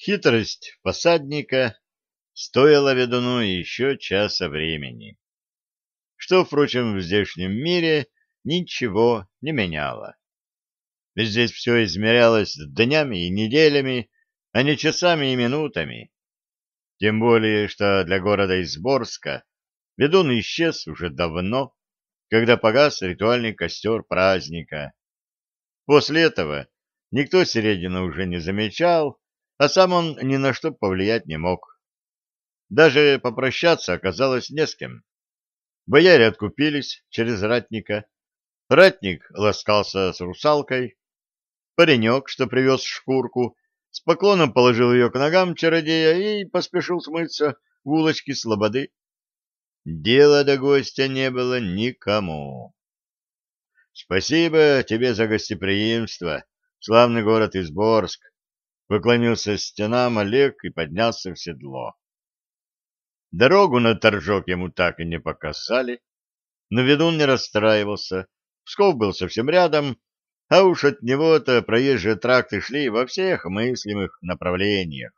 Хитрость посадника стоила ведуну еще часа времени, что, впрочем, в здешнем мире ничего не меняло. Здесь все измерялось днями и неделями, а не часами и минутами. Тем более, что для города Изборска ведун исчез уже давно, когда погас ритуальный костер праздника. После этого никто Середина уже не замечал, а сам он ни на что повлиять не мог. Даже попрощаться оказалось не с кем. Бояре откупились через ратника. Ратник ласкался с русалкой. Паренек, что привез шкурку, с поклоном положил ее к ногам чародея и поспешил смыться в улочки слободы. Дела до гостя не было никому. — Спасибо тебе за гостеприимство, славный город Изборск, — поклонился стенам Олег и поднялся в седло. Дорогу на торжок ему так и не показали, но ведун не расстраивался. Псков был совсем рядом, а уж от него-то проезжие тракты шли во всех мыслимых направлениях.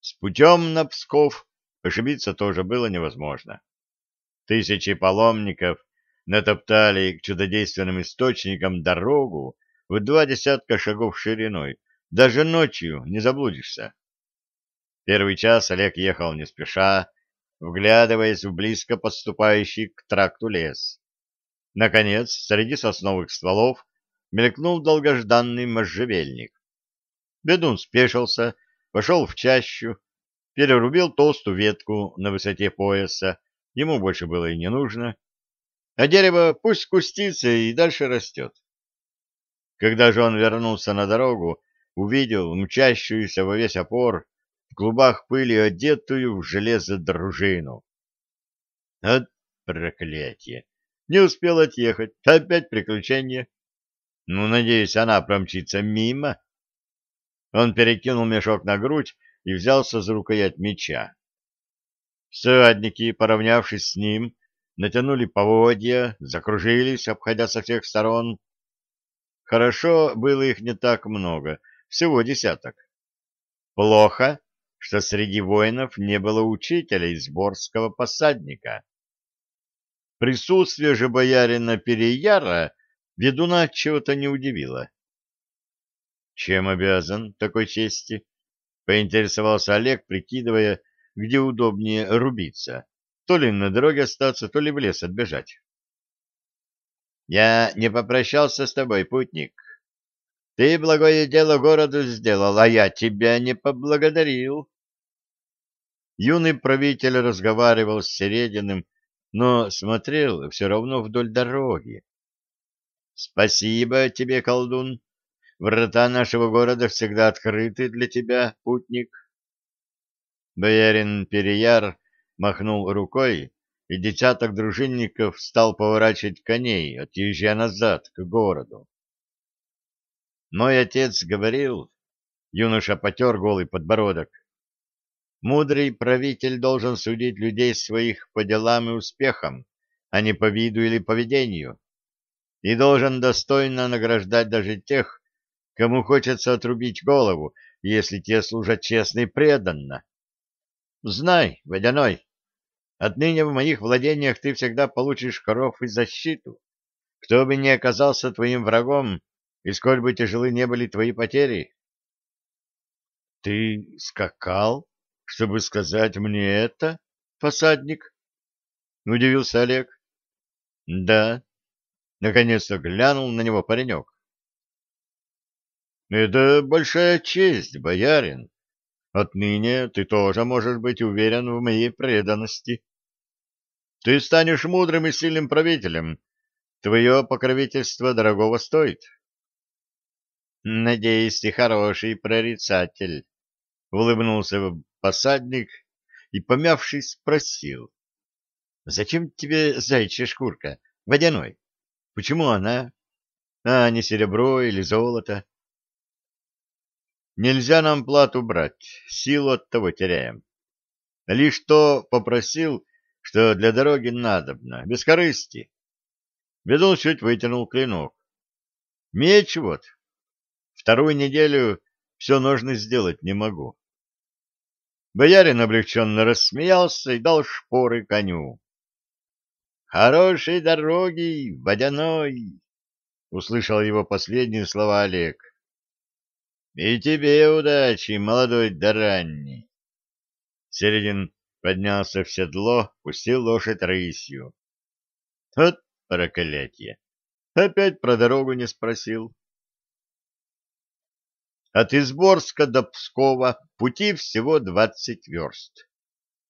С путем на Псков ошибиться тоже было невозможно. Тысячи паломников натоптали к чудодейственным источникам дорогу в два десятка шагов шириной. Даже ночью не заблудишься. Первый час Олег ехал не спеша, вглядываясь в близко подступающий к тракту лес. Наконец, среди сосновых стволов мелькнул долгожданный можжевельник. Бедун спешился, пошел в чащу, перерубил толстую ветку на высоте пояса, ему больше было и не нужно, а дерево пусть кустится и дальше растет. Когда же он вернулся на дорогу, увидел мчащуюся во весь опор в клубах пыли одетую в железо дружину. От проклятие! Не успел отъехать, опять приключение. Ну, надеюсь, она промчится мимо. Он перекинул мешок на грудь и взялся за рукоять меча. Всадники, поравнявшись с ним, натянули поводья, закружились, обходя со всех сторон. Хорошо было их не так много, всего десяток. Плохо, что среди воинов не было учителя из борского посадника. Присутствие же боярина Переяра ведуна чего-то не удивило. — Чем обязан такой чести? Поинтересовался Олег, прикидывая, где удобнее рубиться. То ли на дороге остаться, то ли в лес отбежать. Я не попрощался с тобой, путник. Ты благое дело городу сделал, а я тебя не поблагодарил. Юный правитель разговаривал с Серединым, но смотрел все равно вдоль дороги. — Спасибо тебе, колдун. Врата нашего города всегда открыты для тебя, путник. Боярин Переяр махнул рукой, и десяток дружинников стал поворачивать коней, отъезжая назад к городу. Мой отец говорил, юноша потер голый подбородок, мудрый правитель должен судить людей своих по делам и успехам, а не по виду или поведению, и должен достойно награждать даже тех, кому хочется отрубить голову, если те служат честно и преданно. Знай, водяной, отныне в моих владениях ты всегда получишь коров и защиту. Кто бы ни оказался твоим врагом, и сколь бы тяжелы не были твои потери. — Ты скакал, чтобы сказать мне это, посадник? — удивился Олег. — Да. Наконец-то глянул на него паренек. Это большая честь, боярин. Отныне ты тоже можешь быть уверен в моей преданности. Ты станешь мудрым и сильным правителем. Твое покровительство дорогого стоит. Надеюсь, ты хороший прорицатель, — улыбнулся посадник и, помявшись, спросил. — Зачем тебе зайчья шкурка, водяной? Почему она? А не серебро или золото? — Нельзя нам плату брать, силу от того теряем. Лишь то попросил, что для дороги надобно, без корысти. Ведун чуть вытянул клинок. Меч вот. Вторую неделю все нужно сделать не могу. Боярин облегченно рассмеялся и дал шпоры коню. «Хорошей дороги, водяной!» — услышал его последние слова Олег. «И тебе удачи, молодой да ранний!» Середин поднялся в седло, пустил лошадь рысью. Вот проклятие! Опять про дорогу не спросил. От Изборска до Пскова пути всего двадцать верст.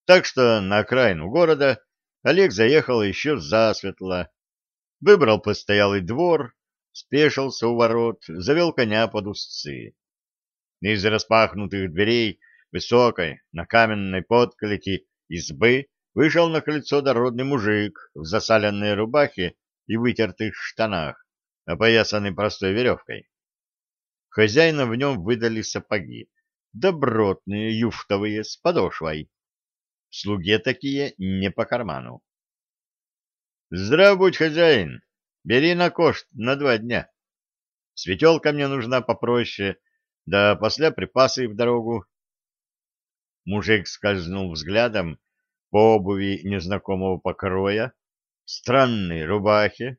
Так что на окраину города Олег заехал еще засветло, выбрал постоялый двор, спешился у ворот, завел коня под узцы. Из распахнутых дверей высокой, на каменной подклети избы вышел на крыльцо дородный мужик в засаленной рубахе и вытертых штанах, опоясанный простой веревкой. Хозяина в нем выдали сапоги, добротные, юфтовые, с подошвой. Слуге такие не по карману. — Здрав будь, хозяин! Бери на кошт на два дня. Светелка мне нужна попроще, да после припасы в дорогу. Мужик скользнул взглядом по обуви незнакомого покроя, странной рубахе,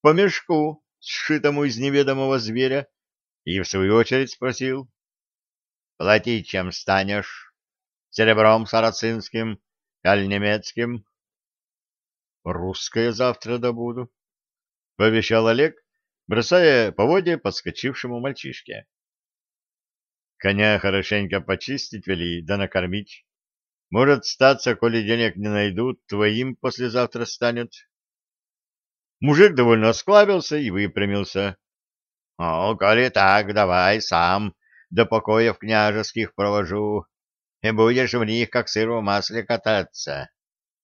по мешку, сшитому из неведомого зверя, и в свою очередь спросил, «Платить чем станешь? Серебром сарацинским, аль немецким?» «Русское завтра добуду», — пообещал Олег, бросая поводья подскочившему мальчишке. Коня хорошенько почистить вели, да накормить. Может, статься, коли денег не найдут, твоим послезавтра станет. Мужик довольно осклабился и выпрямился. — О, коли так, давай сам до покоев княжеских провожу, и будешь в них, как сыр в масле, кататься.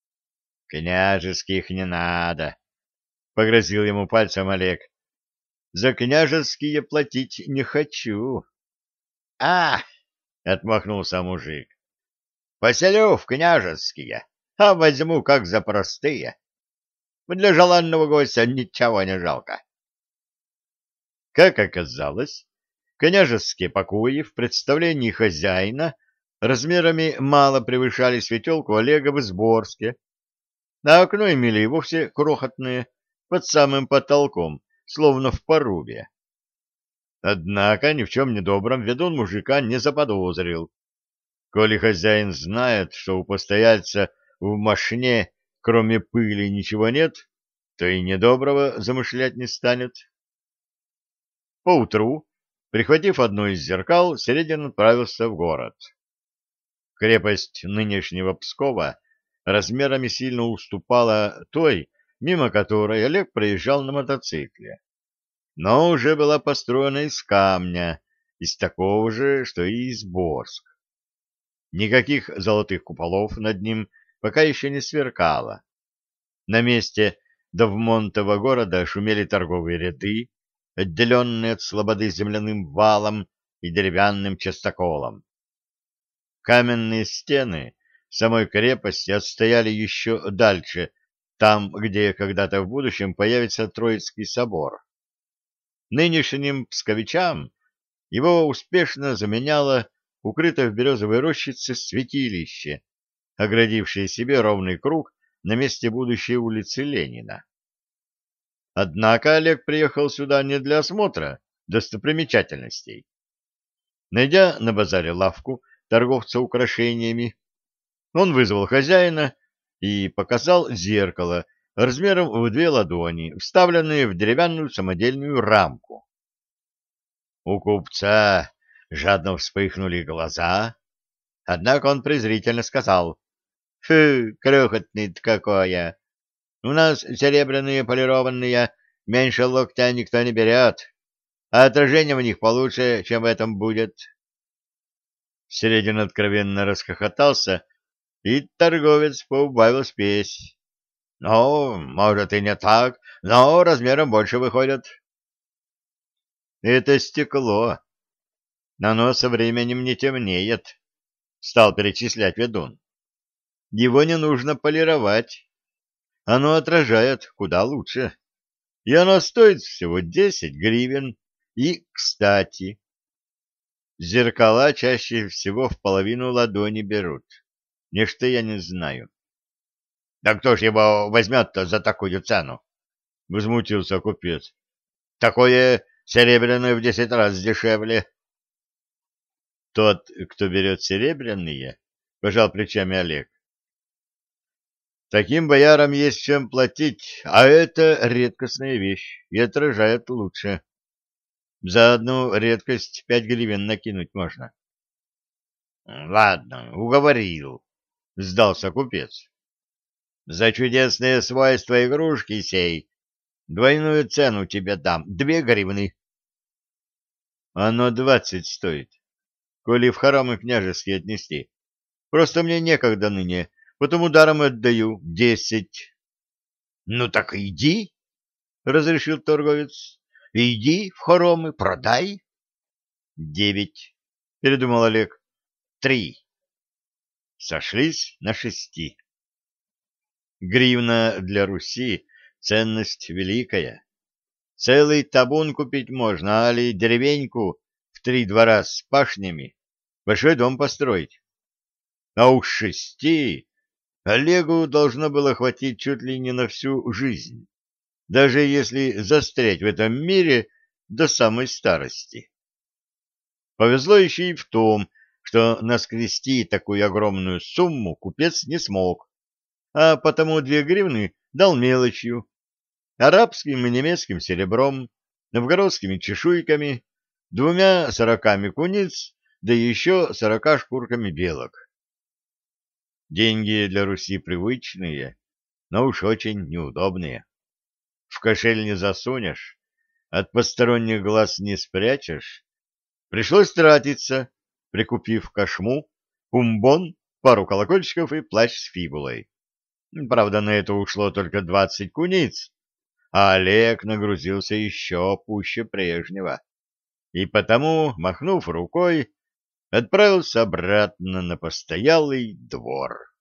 — Княжеских не надо, — погрозил ему пальцем Олег. — За княжеские платить не хочу. — А! — отмахнулся мужик. — Поселю в княжеские, а возьму как за простые. Для желанного гостя ничего не жалко. Как оказалось, княжеские покои в представлении хозяина размерами мало превышали светелку Олега в Изборске, а окно имели и вовсе крохотные, под самым потолком, словно в порубе. Однако ни в чем недобром ведун мужика не заподозрил. Коли хозяин знает, что у постояльца в машине кроме пыли ничего нет, то и недоброго замышлять не станет. Поутру, прихватив одно из зеркал, Середин отправился в город. Крепость нынешнего Пскова размерами сильно уступала той, мимо которой Олег проезжал на мотоцикле но уже была построена из камня, из такого же, что и из Борск. Никаких золотых куполов над ним пока еще не сверкало. На месте Довмонтова города шумели торговые ряды, отделенные от слободы земляным валом и деревянным частоколом. Каменные стены самой крепости отстояли еще дальше, там, где когда-то в будущем появится Троицкий собор. Нынешним псковичам его успешно заменяло укрытое в березовой рощице святилище, оградившее себе ровный круг на месте будущей улицы Ленина. Однако Олег приехал сюда не для осмотра достопримечательностей. Найдя на базаре лавку торговца украшениями, он вызвал хозяина и показал зеркало, размером в две ладони, вставленные в деревянную самодельную рамку. У купца жадно вспыхнули глаза, однако он презрительно сказал, «Фу, крохотный-то какое! У нас серебряные полированные меньше локтя никто не берет, а отражение в них получше, чем в этом будет». Середин откровенно расхохотался, и торговец поубавил спесь. Ну, может и не так, но размером больше выходят. Это стекло. Оно со временем не темнеет, стал перечислять ведун. Его не нужно полировать. Оно отражает куда лучше. И оно стоит всего десять гривен. И, кстати, Зеркала чаще всего в половину ладони берут. Ничто я не знаю. — Да кто ж его возьмет-то за такую цену? — возмутился купец. — Такое серебряное в десять раз дешевле. — Тот, кто берет серебряные, — пожал плечами Олег. — Таким боярам есть чем платить, а это редкостная вещь и отражает лучше. — за одну редкость пять гривен накинуть можно. — Ладно, уговорил, — сдался купец. — За чудесные свойства игрушки сей двойную цену тебе дам, две гривны. — Оно двадцать стоит, коли в хоромы княжеские отнести. Просто мне некогда ныне, потому даром отдаю десять. — Ну так иди, — разрешил торговец. Иди в хоромы, продай. Девять, передумал Олег. Три. Сошлись на шести. Гривна для Руси — ценность великая. Целый табун купить можно, али деревеньку в три двора с пашнями, большой дом построить. А уж шести Олегу должно было хватить чуть ли не на всю жизнь даже если застрять в этом мире до самой старости. Повезло еще и в том, что наскрести такую огромную сумму купец не смог, а потому две гривны дал мелочью, арабским и немецким серебром, новгородскими чешуйками, двумя сороками куниц, да еще сорока шкурками белок. Деньги для Руси привычные, но уж очень неудобные в кошель не засунешь, от посторонних глаз не спрячешь. Пришлось тратиться, прикупив кошму, пумбон, пару колокольчиков и плащ с фибулой. Правда, на это ушло только двадцать куниц, а Олег нагрузился еще пуще прежнего. И потому, махнув рукой, отправился обратно на постоялый двор.